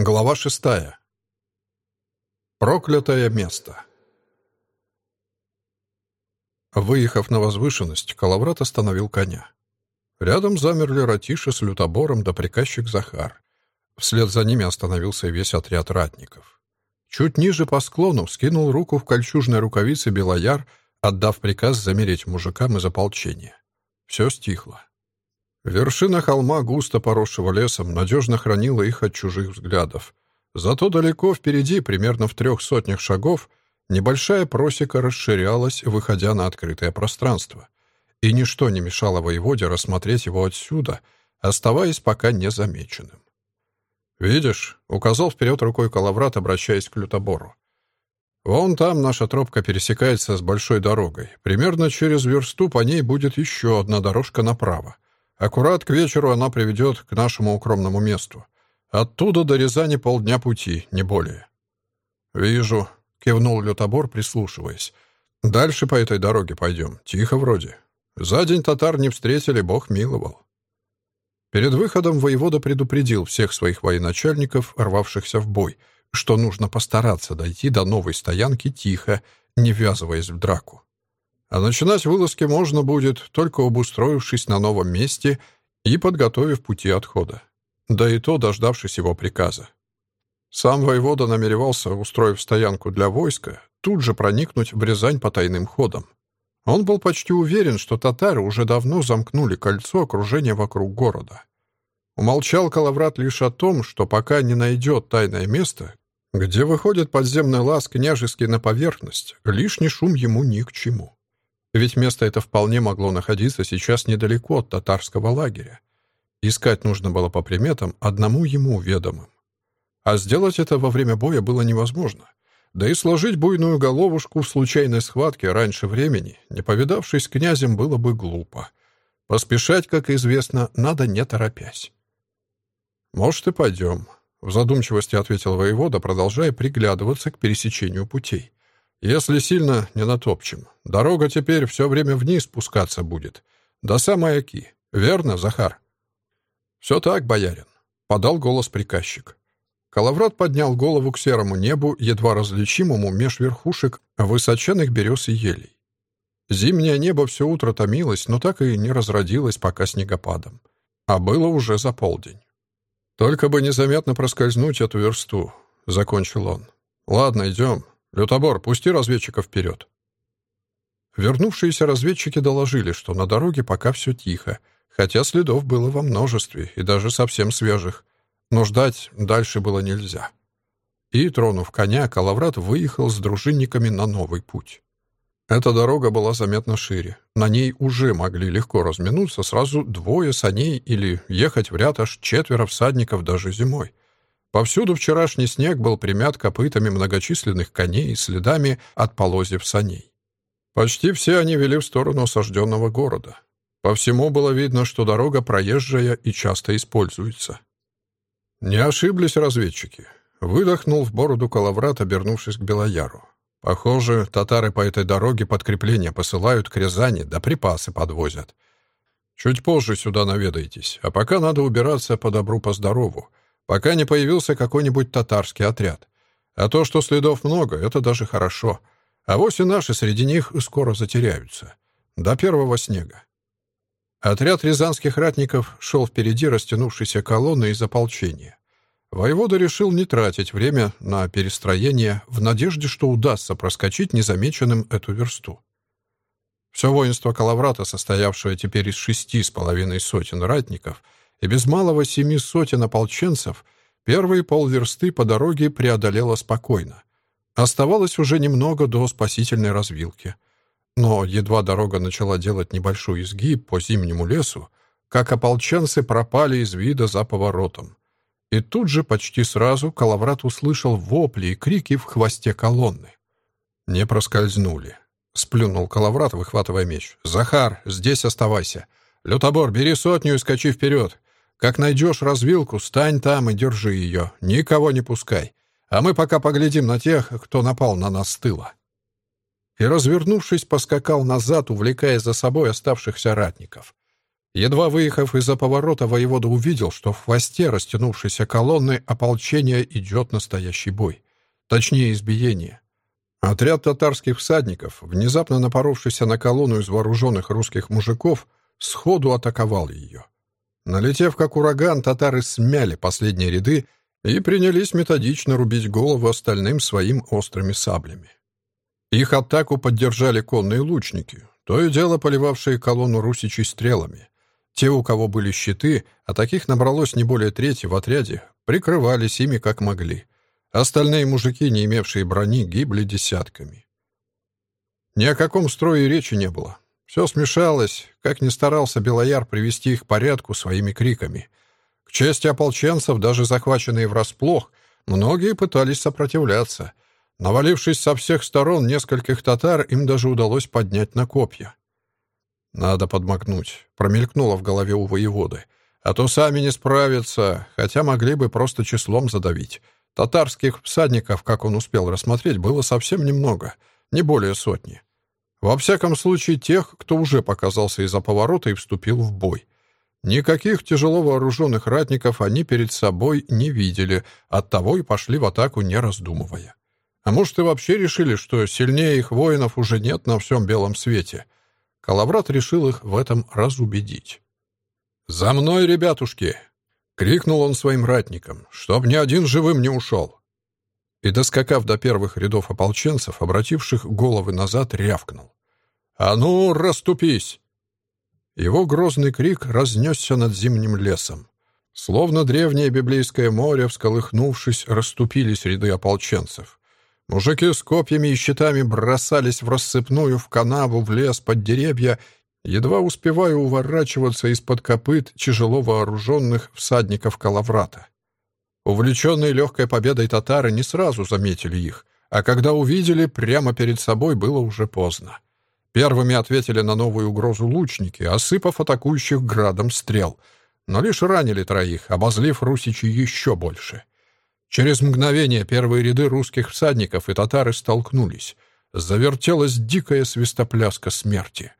Глава шестая. Проклятое место. Выехав на возвышенность, Калаврат остановил коня. Рядом замерли Ратиша с лютобором да приказчик Захар. Вслед за ними остановился весь отряд ратников. Чуть ниже по склону скинул руку в кольчужной рукавице Белояр, отдав приказ замереть мужикам из ополчения. Все стихло. Вершина холма, густо поросшего лесом, надежно хранила их от чужих взглядов. Зато далеко впереди, примерно в трех сотнях шагов, небольшая просека расширялась, выходя на открытое пространство. И ничто не мешало воеводе рассмотреть его отсюда, оставаясь пока незамеченным. «Видишь?» — указал вперед рукой Калаврат, обращаясь к Лютобору. «Вон там наша тропка пересекается с большой дорогой. Примерно через версту по ней будет еще одна дорожка направо. Аккурат к вечеру она приведет к нашему укромному месту. Оттуда до Рязани полдня пути, не более. «Вижу», — кивнул Лютобор, прислушиваясь. «Дальше по этой дороге пойдем. Тихо вроде. За день татар не встретили, Бог миловал». Перед выходом воевода предупредил всех своих военачальников, рвавшихся в бой, что нужно постараться дойти до новой стоянки тихо, не ввязываясь в драку. А начинать вылазки можно будет, только обустроившись на новом месте и подготовив пути отхода. Да и то, дождавшись его приказа. Сам воевода намеревался, устроив стоянку для войска, тут же проникнуть в Рязань по тайным ходам. Он был почти уверен, что татары уже давно замкнули кольцо окружения вокруг города. Умолчал Калаврат лишь о том, что пока не найдет тайное место, где выходит подземный лаз княжеский на поверхность, лишний шум ему ни к чему. Ведь место это вполне могло находиться сейчас недалеко от татарского лагеря. Искать нужно было по приметам, одному ему ведомым. А сделать это во время боя было невозможно. Да и сложить буйную головушку в случайной схватке раньше времени, не повидавшись князем, было бы глупо. Поспешать, как известно, надо не торопясь. «Может, и пойдем», — в задумчивости ответил воевода, продолжая приглядываться к пересечению путей. Если сильно не натопчем, дорога теперь все время вниз спускаться будет. До самой Оки. Верно, Захар? Все так, боярин, — подал голос приказчик. Калаврат поднял голову к серому небу, едва различимому меж верхушек высоченных берез и елей. Зимнее небо все утро томилось, но так и не разродилось пока снегопадом. А было уже за полдень. «Только бы незаметно проскользнуть эту версту», — закончил он. «Ладно, идем. «Лютобор, пусти разведчика вперед!» Вернувшиеся разведчики доложили, что на дороге пока все тихо, хотя следов было во множестве и даже совсем свежих, но ждать дальше было нельзя. И, тронув коня, Калаврат выехал с дружинниками на новый путь. Эта дорога была заметно шире. На ней уже могли легко разминуться сразу двое саней или ехать в ряд аж четверо всадников даже зимой. Повсюду вчерашний снег был примят копытами многочисленных коней и следами от полозьев саней. Почти все они вели в сторону осажденного города. По всему было видно, что дорога проезжая и часто используется. Не ошиблись разведчики. Выдохнул в бороду Калаврат, обернувшись к Белояру. Похоже, татары по этой дороге подкрепления посылают к Рязани, да припасы подвозят. Чуть позже сюда наведаетесь, а пока надо убираться по добру, по здорову пока не появился какой-нибудь татарский отряд. А то, что следов много, это даже хорошо. А вось и наши среди них скоро затеряются. До первого снега. Отряд рязанских ратников шел впереди растянувшейся колонны из ополчения. Воевода решил не тратить время на перестроение в надежде, что удастся проскочить незамеченным эту версту. Все воинство Калаврата, состоявшее теперь из шести с половиной сотен ратников — и без малого семи сотен ополченцев первые полверсты по дороге преодолела спокойно. Оставалось уже немного до спасительной развилки. Но едва дорога начала делать небольшой изгиб по зимнему лесу, как ополченцы пропали из вида за поворотом. И тут же почти сразу Калаврат услышал вопли и крики в хвосте колонны. Не проскользнули. Сплюнул Калаврат, выхватывая меч. «Захар, здесь оставайся. Лютобор, бери сотню и скачи вперед. Как найдешь развилку, стань там и держи ее. Никого не пускай. А мы пока поглядим на тех, кто напал на нас с тыла». И, развернувшись, поскакал назад, увлекая за собой оставшихся ратников. Едва выехав из-за поворота, воевода увидел, что в хвосте растянувшейся колонны ополчения идет настоящий бой. Точнее, избиение. Отряд татарских всадников, внезапно напоровшийся на колонну из вооруженных русских мужиков, сходу атаковал ее. Налетев как ураган, татары смяли последние ряды и принялись методично рубить голову остальным своим острыми саблями. Их атаку поддержали конные лучники, то и дело поливавшие колонну русичей стрелами. Те, у кого были щиты, а таких набралось не более трети в отряде, прикрывались ими как могли. Остальные мужики, не имевшие брони, гибли десятками. Ни о каком строе речи не было. Все смешалось, как ни старался Белояр привести их к порядку своими криками. К чести ополченцев, даже захваченные врасплох, многие пытались сопротивляться. Навалившись со всех сторон нескольких татар, им даже удалось поднять на копья. «Надо подмогнуть», — промелькнуло в голове у воеводы. «А то сами не справятся, хотя могли бы просто числом задавить. Татарских всадников, как он успел рассмотреть, было совсем немного, не более сотни. Во всяком случае, тех, кто уже показался из-за поворота и вступил в бой. Никаких тяжело вооруженных ратников они перед собой не видели, оттого и пошли в атаку, не раздумывая. А может, и вообще решили, что сильнее их воинов уже нет на всем белом свете. Калаврат решил их в этом разубедить. «За мной, ребятушки!» — крикнул он своим ратникам, «чтоб ни один живым не ушел!» И, доскакав до первых рядов ополченцев, обративших головы назад, рявкнул. «А ну, расступись!» Его грозный крик разнесся над зимним лесом. Словно древнее библейское море, всколыхнувшись, расступились ряды ополченцев. Мужики с копьями и щитами бросались в рассыпную, в канаву, в лес, под деревья, едва успевая уворачиваться из-под копыт тяжело вооруженных всадников Калаврата. Увлеченные легкой победой татары не сразу заметили их, а когда увидели, прямо перед собой было уже поздно. Первыми ответили на новую угрозу лучники, осыпав атакующих градом стрел, но лишь ранили троих, обозлив русичи еще больше. Через мгновение первые ряды русских всадников и татары столкнулись. Завертелась дикая свистопляска смерти.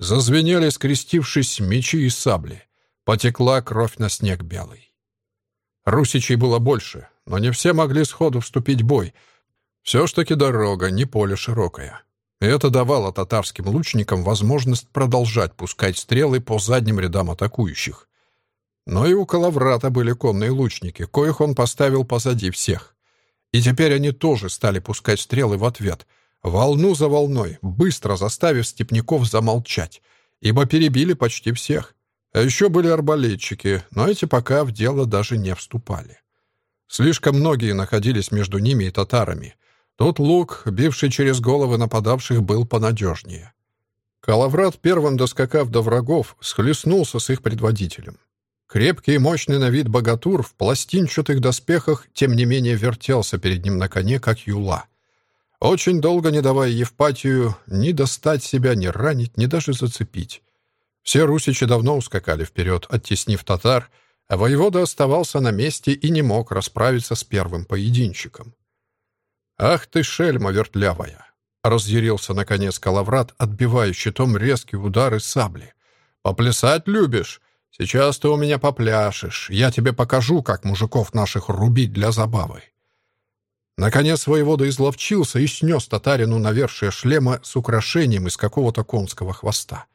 Зазвенели, скрестившись, мечи и сабли. Потекла кровь на снег белый. Русичей было больше, но не все могли сходу вступить в бой. Все ж таки дорога, не поле широкое. И это давало татарским лучникам возможность продолжать пускать стрелы по задним рядам атакующих. Но и у Калаврата были конные лучники, коих он поставил позади всех. И теперь они тоже стали пускать стрелы в ответ, волну за волной, быстро заставив степняков замолчать, ибо перебили почти всех. А еще были арбалетчики, но эти пока в дело даже не вступали. Слишком многие находились между ними и татарами — Тут лук, бивший через головы нападавших, был понадежнее. Калаврат, первым доскакав до врагов, схлестнулся с их предводителем. Крепкий и мощный на вид богатур в пластинчатых доспехах, тем не менее, вертелся перед ним на коне, как юла. Очень долго не давая Евпатию ни достать себя, ни ранить, ни даже зацепить. Все русичи давно ускакали вперед, оттеснив татар, а воевода оставался на месте и не мог расправиться с первым поединщиком. «Ах ты, шельма вертлявая!» — разъярился наконец Калаврат, отбивая щитом резкие удары сабли. «Поплясать любишь? Сейчас ты у меня попляшешь. Я тебе покажу, как мужиков наших рубить для забавы». Наконец воевода изловчился и снес татарину навершие шлема с украшением из какого-то конского хвоста.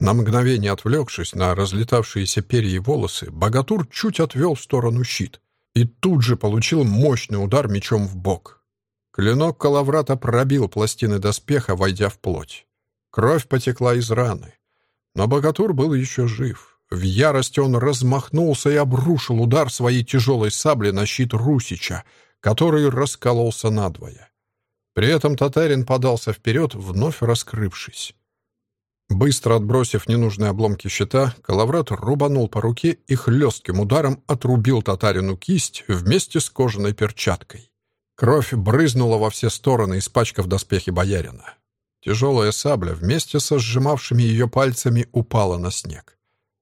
На мгновение отвлекшись на разлетавшиеся перья и волосы, богатур чуть отвел в сторону щит и тут же получил мощный удар мечом в бок. Клинок Калаврата пробил пластины доспеха, войдя в плоть. Кровь потекла из раны. Но богатур был еще жив. В ярости он размахнулся и обрушил удар своей тяжелой сабли на щит Русича, который раскололся надвое. При этом татарин подался вперед, вновь раскрывшись. Быстро отбросив ненужные обломки щита, Калаврат рубанул по руке и хлестким ударом отрубил татарину кисть вместе с кожаной перчаткой. Кровь брызнула во все стороны, испачкав доспехи боярина. Тяжелая сабля вместе со сжимавшими ее пальцами упала на снег.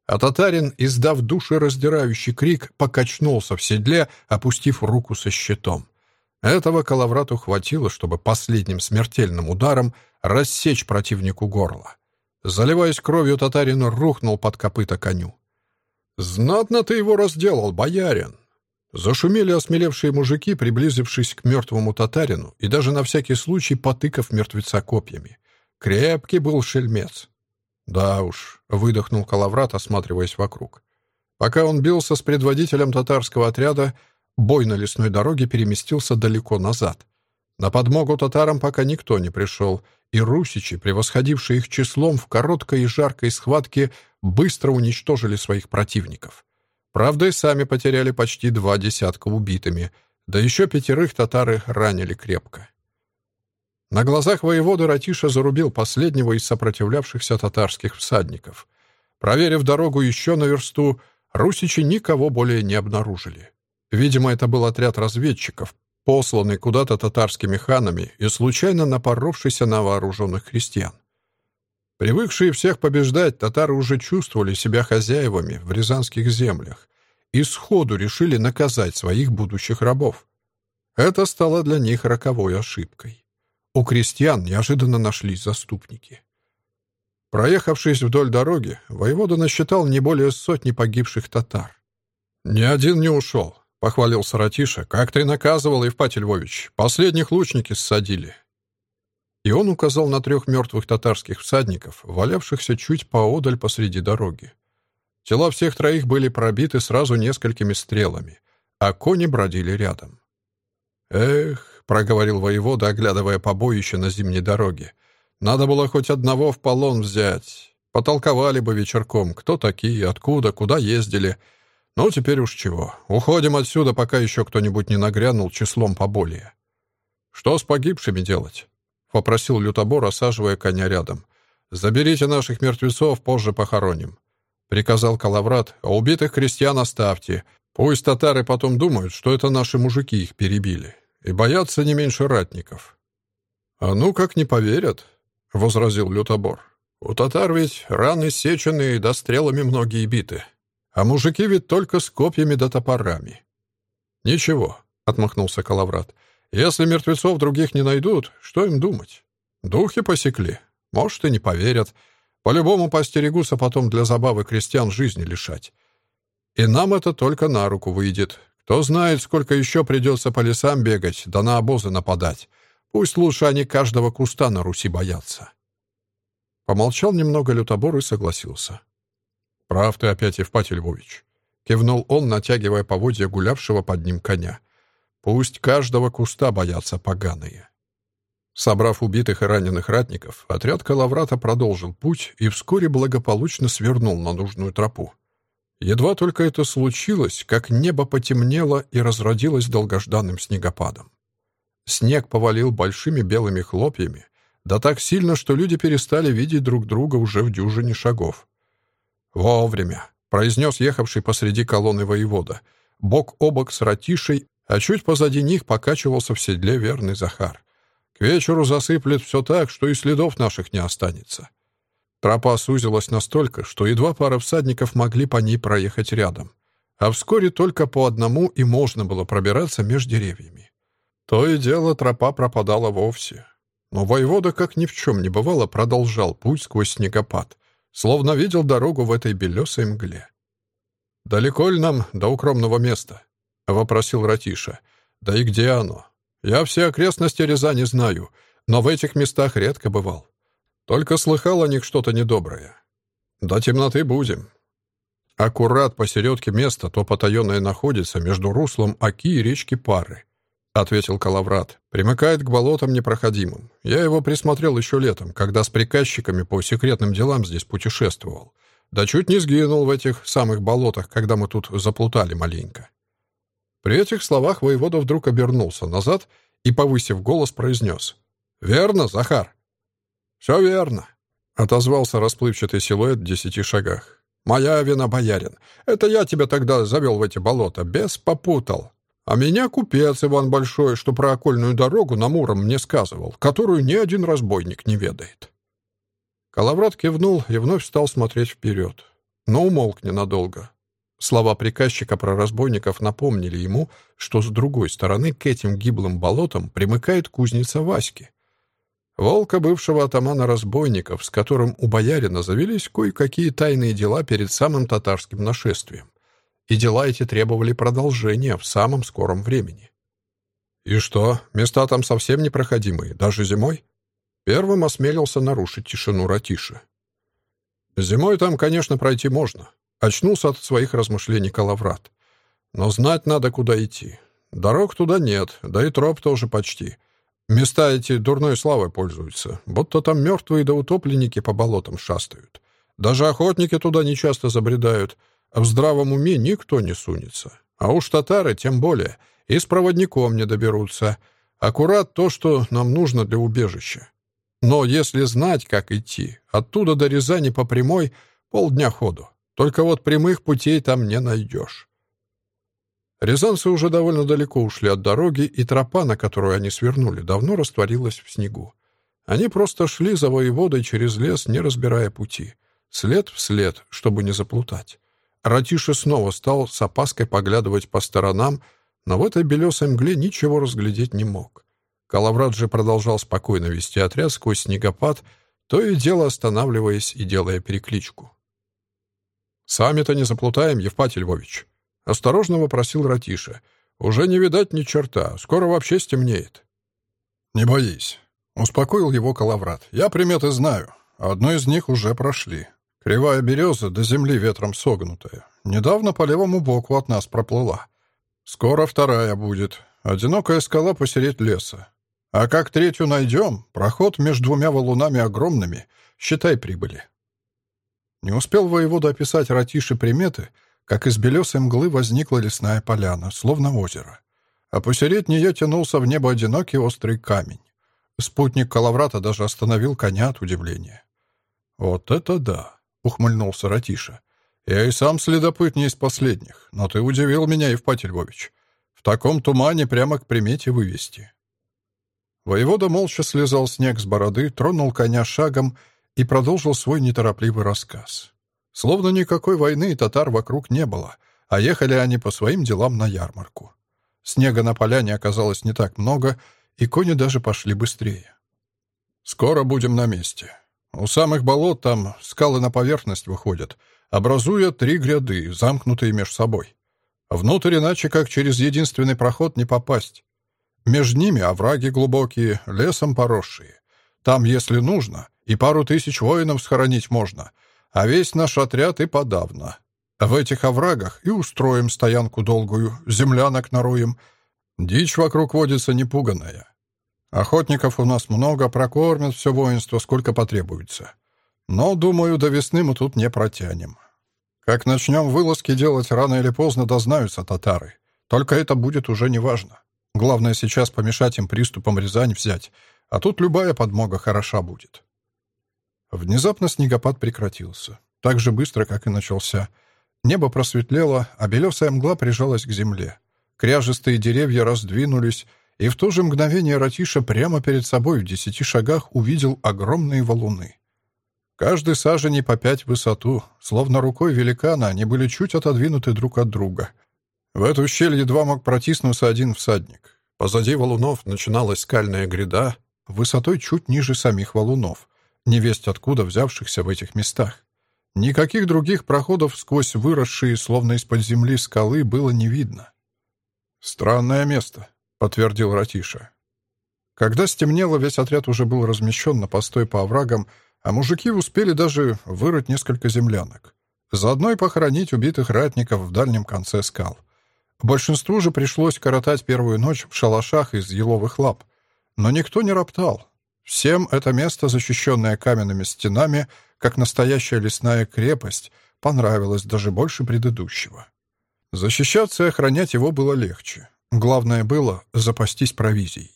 А татарин, издав душераздирающий крик, покачнулся в седле, опустив руку со щитом. Этого Калаврату хватило, чтобы последним смертельным ударом рассечь противнику горло. Заливаясь кровью, татарин рухнул под копыта коню. «Знатно ты его разделал, боярин!» Зашумели осмелевшие мужики, приблизившись к мертвому татарину и даже на всякий случай потыкав мертвеца копьями. Крепкий был шельмец. «Да уж», — выдохнул Калаврат, осматриваясь вокруг. Пока он бился с предводителем татарского отряда, бой на лесной дороге переместился далеко назад. На подмогу татарам пока никто не пришел, и русичи, превосходившие их числом в короткой и жаркой схватке, быстро уничтожили своих противников. Правда, и сами потеряли почти два десятка убитыми, да еще пятерых татары ранили крепко. На глазах воевода Ратиша зарубил последнего из сопротивлявшихся татарских всадников. Проверив дорогу еще на версту, русичи никого более не обнаружили. Видимо, это был отряд разведчиков, посланный куда-то татарскими ханами и случайно напоровшийся на вооруженных крестьян. Привыкшие всех побеждать, татары уже чувствовали себя хозяевами в рязанских землях и сходу решили наказать своих будущих рабов. Это стало для них роковой ошибкой. У крестьян неожиданно нашлись заступники. Проехавшись вдоль дороги, воевода насчитал не более сотни погибших татар. «Ни один не ушел», — похвалился Ратиша. «Как ты наказывал, Евпатий Львович? Последних лучники ссадили». И он указал на трех мертвых татарских всадников, валявшихся чуть поодаль посреди дороги. Тела всех троих были пробиты сразу несколькими стрелами, а кони бродили рядом. «Эх», — проговорил воевода, оглядывая побоище на зимней дороге, «надо было хоть одного в полон взять. Потолковали бы вечерком, кто такие, откуда, куда ездили. Ну, теперь уж чего. Уходим отсюда, пока еще кто-нибудь не нагрянул числом поболее. Что с погибшими делать?» — попросил лютобор, осаживая коня рядом. «Заберите наших мертвецов, позже похороним», — приказал Калаврат, «а убитых крестьян оставьте. Пусть татары потом думают, что это наши мужики их перебили, и боятся не меньше ратников». «А ну как не поверят», — возразил лютобор. «У татар ведь раны сеченые, да стрелами многие биты, а мужики ведь только с копьями да топорами». «Ничего», — отмахнулся Калаврат, — если мертвецов других не найдут, что им думать? Духи посекли. Может, и не поверят. По-любому постерегутся потом для забавы крестьян жизни лишать. И нам это только на руку выйдет. Кто знает, сколько еще придется по лесам бегать, да на обозы нападать. Пусть лучше они каждого куста на Руси боятся. Помолчал немного лютобор и согласился. «Прав ты опять, Евпатий Львович», — кивнул он, натягивая поводья гулявшего под ним коня. Пусть каждого куста боятся поганые. Собрав убитых и раненых ратников, отряд Калаврата продолжил путь и вскоре благополучно свернул на нужную тропу. Едва только это случилось, как небо потемнело и разродилось долгожданным снегопадом. Снег повалил большими белыми хлопьями, да так сильно, что люди перестали видеть друг друга уже в дюжине шагов. «Вовремя», — произнес ехавший посреди колонны воевода, бок о бок с Ратишей а чуть позади них покачивался в седле верный Захар. К вечеру засыплет все так, что и следов наших не останется. Тропа сузилась настолько, что едва пара всадников могли по ней проехать рядом. А вскоре только по одному и можно было пробираться между деревьями. То и дело тропа пропадала вовсе. Но воевода, как ни в чем не бывало, продолжал путь сквозь снегопад, словно видел дорогу в этой белесой мгле. «Далеко ли нам до укромного места?» — вопросил Ратиша. «Да и где оно? Я все окрестности Рязани знаю, но в этих местах редко бывал. Только слыхал о них что-то недоброе. До темноты будем». Аккурат посередке места то потаенное находится между руслом Оки и речки Пары, — ответил Калаврат. Примыкает к болотам непроходимым. Я его присмотрел еще летом, когда с приказчиками по секретным делам здесь путешествовал. Да чуть не сгинул в этих самых болотах, когда мы тут заплутали маленько. При этих словах воевода вдруг обернулся назад и, повысив голос, произнес. «Верно, Захар?» «Все верно», — отозвался расплывчатый силуэт в десяти шагах. «Моя вина, боярин. Это я тебя тогда завел в эти болота, без попутал. А меня купец Иван Большой, что про окольную дорогу на Муром мне сказывал, которую ни один разбойник не ведает». Калаврат кивнул и вновь стал смотреть вперед, но умолк ненадолго. Слова приказчика про разбойников напомнили ему, что с другой стороны к этим гиблым болотам примыкает кузница Васьки. Волка бывшего атамана разбойников, с которым у боярина завелись кое-какие тайные дела перед самым татарским нашествием. И дела эти требовали продолжения в самом скором времени. «И что, места там совсем непроходимые, даже зимой?» Первым осмелился нарушить тишину Ратиши. «Зимой там, конечно, пройти можно», — очнулся от своих размышлений Калаврат. «Но знать надо, куда идти. Дорог туда нет, да и троп тоже почти. Места эти дурной славой пользуются, будто там мертвые да утопленники по болотам шастают. Даже охотники туда нечасто забредают, в здравом уме никто не сунется. А уж татары тем более, и с проводником не доберутся. Аккурат то, что нам нужно для убежища. Но если знать, как идти, оттуда до Рязани по прямой полдня ходу. Только вот прямых путей там не найдешь. Рязанцы уже довольно далеко ушли от дороги, и тропа, на которую они свернули, давно растворилась в снегу. Они просто шли за воеводой через лес, не разбирая пути. След в след, чтобы не заплутать. Ратиша снова стал с опаской поглядывать по сторонам, но в этой белесой мгле ничего разглядеть не мог. Калаврат же продолжал спокойно вести отряд сквозь снегопад, то и дело останавливаясь и делая перекличку. «Сами-то не заплутаем, Евпатий Львович», — осторожно вопросил Ратиша. «Уже не видать ни черта, скоро вообще стемнеет». «Не боись», — успокоил его Калаврат. «Я приметы знаю. Одну из них уже прошли. Кривая береза до земли ветром согнутая. Недавно по левому боку от нас проплыла. Скоро вторая будет. Одинокая скала посередь леса. А как третью найдем, проход между двумя валунами огромными, считай прибыли. Не успел воевода описать ратиши приметы, как из белесой мглы возникла лесная поляна, словно озеро. А посередь нее тянулся в небо одинокий острый камень. Спутник Калаврата даже остановил коня от удивления. «Вот это да!» — ухмыльнулся Ратиша. «Я и сам следопыт не из последних, но ты удивил меня, Евпатий Львович. В таком тумане прямо к примете вывести. Воевода молча слезал снег с бороды, тронул коня шагом и продолжил свой неторопливый рассказ. Словно никакой войны и татар вокруг не было, а ехали они по своим делам на ярмарку. Снега на поляне оказалось не так много, и кони даже пошли быстрее. «Скоро будем на месте. У самых болот там скалы на поверхность выходят, образуя три гряды, замкнутые между собой. Внутрь иначе как через единственный проход не попасть. Между ними овраги глубокие, лесом поросшие. Там, если нужно, и пару тысяч воинов схоронить можно, а весь наш отряд и подавно. В этих оврагах и устроим стоянку долгую, землянок наруем. Дичь вокруг водится непуганная. Охотников у нас много, прокормят все воинство, сколько потребуется. Но, думаю, до весны мы тут не протянем. Как начнем вылазки делать, рано или поздно дознаются татары. Только это будет уже неважно. Главное сейчас помешать им приступом Рязань взять, а тут любая подмога хороша будет. Внезапно снегопад прекратился. Так же быстро, как и начался. Небо просветлело, а белесая мгла прижалась к земле. Кряжестые деревья раздвинулись, и в то же мгновение Ратиша прямо перед собой в десяти шагах увидел огромные валуны. Каждый саженей по пять в высоту, словно рукой великана, они были чуть отодвинуты друг от друга — в эту щель едва мог протиснуться один всадник. Позади валунов начиналась скальная гряда, высотой чуть ниже самих валунов, невесть откуда взявшихся в этих местах. Никаких других проходов сквозь выросшие, словно из-под земли, скалы было не видно. «Странное место», — подтвердил Ратиша. Когда стемнело, весь отряд уже был размещен на постой по оврагам, а мужики успели даже вырыть несколько землянок. Заодно и похоронить убитых ратников в дальнем конце скал. Большинству же пришлось коротать первую ночь в шалашах из еловых лап. Но никто не роптал. Всем это место, защищенное каменными стенами, как настоящая лесная крепость, понравилось даже больше предыдущего. Защищаться и охранять его было легче. Главное было запастись провизией.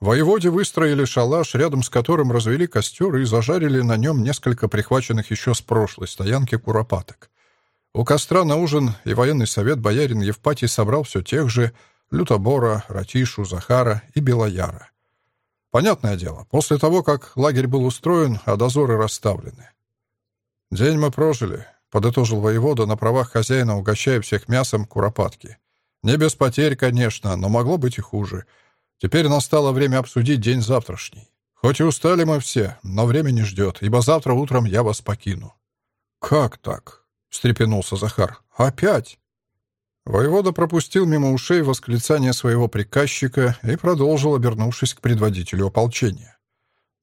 Воеводе выстроили шалаш, рядом с которым развели костер и зажарили на нем несколько прихваченных еще с прошлой стоянки куропаток. У костра на ужин и военный совет боярин Евпатий собрал все тех же Лютобора, Ратишу, Захара и Белояра. Понятное дело, после того, как лагерь был устроен, а дозоры расставлены. «День мы прожили», — подытожил воевода на правах хозяина, угощая всех мясом куропатки. «Не без потерь, конечно, но могло быть и хуже. Теперь настало время обсудить день завтрашний. Хоть и устали мы все, но время не ждет, ибо завтра утром я вас покину». «Как так?» — встрепенулся Захар. «Опять?» Воевода пропустил мимо ушей восклицание своего приказчика и продолжил, обернувшись к предводителю ополчения.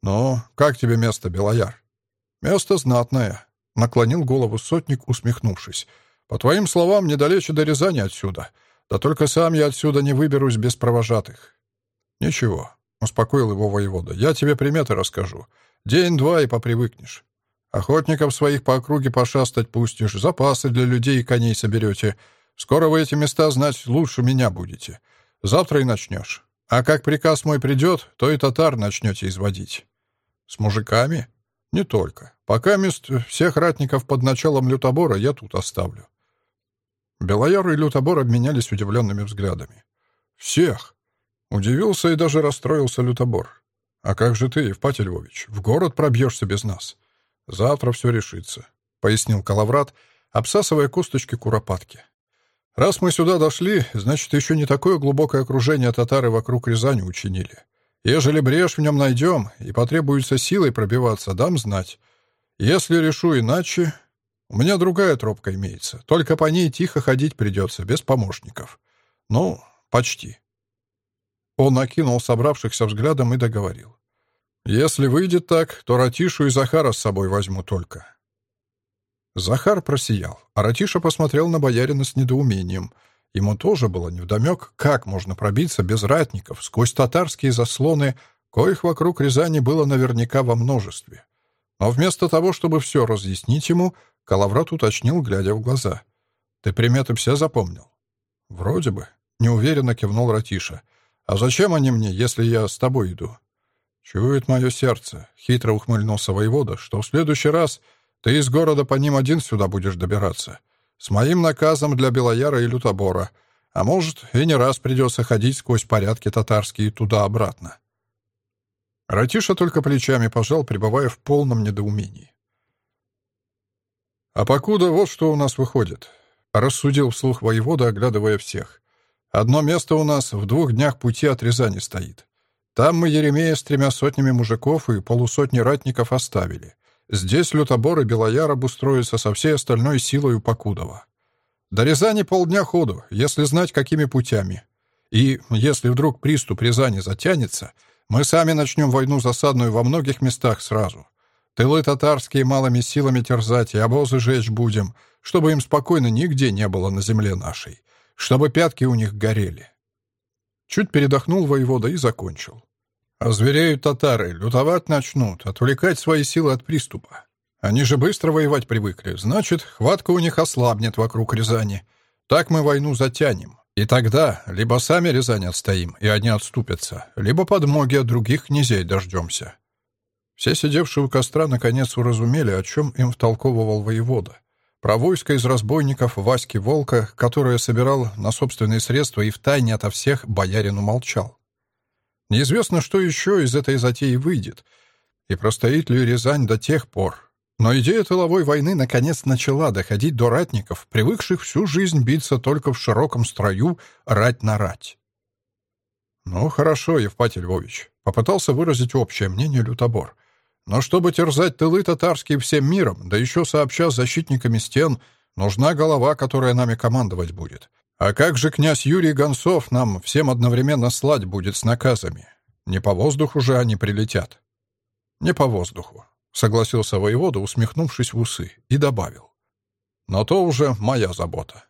«Ну, как тебе место, Белояр?» «Место знатное», — наклонил голову сотник, усмехнувшись. «По твоим словам, недалече до Рязани отсюда. Да только сам я отсюда не выберусь без провожатых». «Ничего», — успокоил его воевода. «Я тебе приметы расскажу. День-два и попривыкнешь. Охотников своих по округе пошастать пустишь, запасы для людей и коней соберете. Скоро вы эти места знать лучше меня будете. Завтра и начнешь. А как приказ мой придет, то и татар начнете изводить». «С мужиками?» «Не только. Пока мест всех ратников под началом лютобора я тут оставлю». Белояр и лютобор обменялись удивленными взглядами. «Всех?» Удивился и даже расстроился лютобор. «А как же ты, Евпатий Львович, в город пробьешься без нас?» «Завтра все решится», — пояснил Калаврат, обсасывая косточки куропатки. «Раз мы сюда дошли, значит, еще не такое глубокое окружение татары вокруг Рязани учинили. Ежели брешь в нем найдем и потребуется силой пробиваться, дам знать. Если решу иначе... У меня другая тропка имеется, только по ней тихо ходить придется, без помощников. Ну, почти. Он накинул собравшихся взглядом и договорил. Если выйдет так, то Ратишу и Захара с собой возьму только. Захар просиял, а Ратиша посмотрел на боярина с недоумением — Ему тоже было невдомек, как можно пробиться без ратников сквозь татарские заслоны, коих вокруг Рязани было наверняка во множестве. Но вместо того, чтобы все разъяснить ему, Калаврат уточнил, глядя в глаза. «Ты приметы все запомнил?» «Вроде бы», — неуверенно кивнул Ратиша. «А зачем они мне, если я с тобой иду?» «Чует мое сердце», — хитро ухмыльнулся воевода, «что в следующий раз ты из города по ним один сюда будешь добираться. С моим наказом для Белояра и Лютобора. А может, и не раз придется ходить сквозь порядки татарские туда-обратно. Ратиша только плечами пожал, пребывая в полном недоумении. «А покуда вот что у нас выходит», — рассудил вслух воевода, оглядывая всех. «Одно место у нас в двух днях пути от Рязани стоит. Там мы Еремея с тремя сотнями мужиков и полусотни ратников оставили. Здесь лютобор и Белояр обустроятся со всей остальной силой у Покудова. До Рязани полдня ходу, если знать, какими путями. И если вдруг приступ Рязани затянется, мы сами начнем войну засадную во многих местах сразу. Тылы татарские малыми силами терзать и обозы жечь будем, чтобы им спокойно нигде не было на земле нашей, чтобы пятки у них горели. Чуть передохнул воевода и закончил. Озвереют татары, лютовать начнут, отвлекать свои силы от приступа. Они же быстро воевать привыкли, значит, хватка у них ослабнет вокруг Рязани. Так мы войну затянем. И тогда либо сами Рязань отстоим, и они отступятся, либо подмоги от других князей дождемся. Все сидевшие у костра наконец уразумели, о чем им втолковывал воевода. Про войско из разбойников Васьки Волка, которое собирал на собственные средства и втайне ото всех боярину молчал. Неизвестно, что еще из этой затеи выйдет, и простоит ли Рязань до тех пор. Но идея тыловой войны наконец начала доходить до ратников, привыкших всю жизнь биться только в широком строю рать на рать. «Ну, хорошо, Евпатий Львович», — попытался выразить общее мнение Лютобор. «Но чтобы терзать тылы татарские всем миром, да еще сообща с защитниками стен, нужна голова, которая нами командовать будет. А как же князь Юрий Гонцов нам всем одновременно слать будет с наказами? Не по воздуху же они прилетят. Не по воздуху, согласился воевода, усмехнувшись в усы, и добавил. Но то уже моя забота.